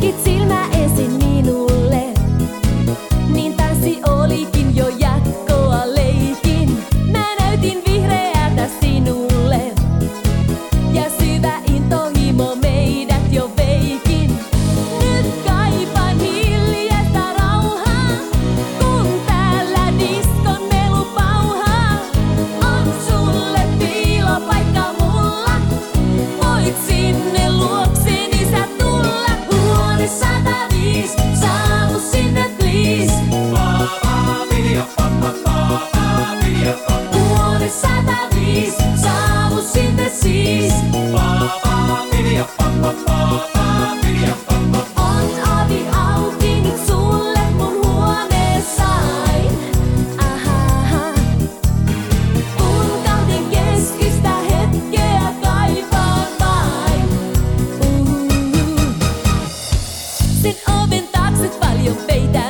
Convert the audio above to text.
It's calhambeira.